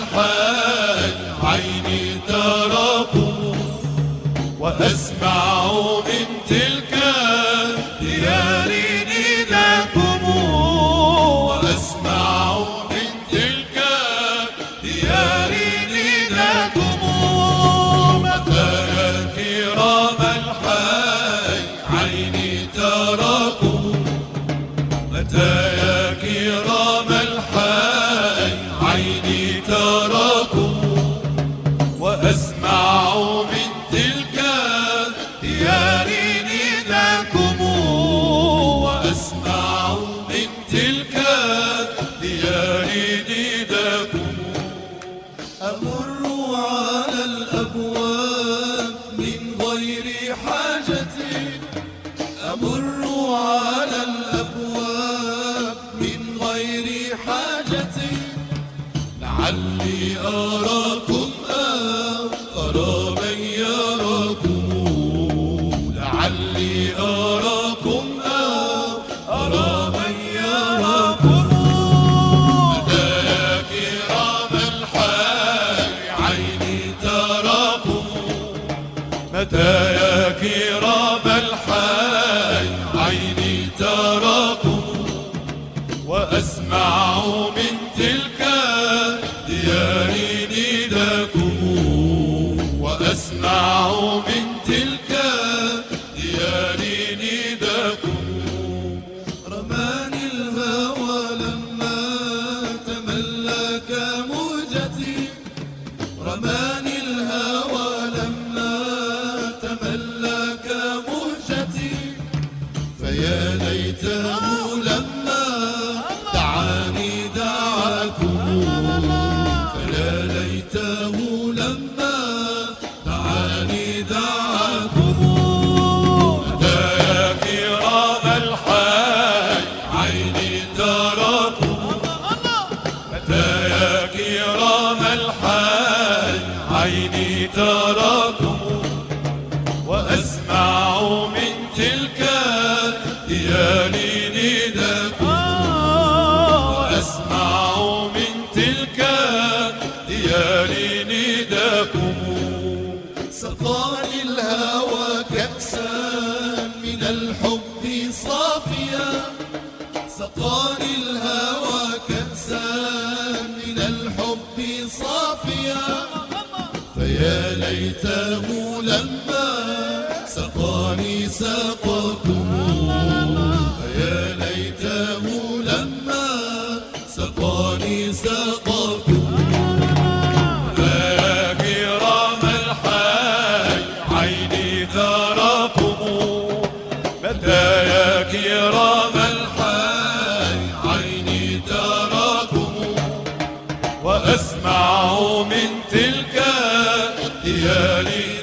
الحال عيني تراه وأسمع من تلك لعلي أراكم أرى من يراكم لعلي أراكم أرى من يراكم يا كرام الحي عيني تراكم. متى رماني الهوى لما تملك موجتي فيا ليته لما عيني تراكم وأسمع من تلك ديار نداكم وأسمع من تلك ديار نداكم سقاني الهوى كأسا من الحب صافيا. سقاني الهوى كأسا من الحب صافيا. فيا ليته لما سقاني سقاكم ليالي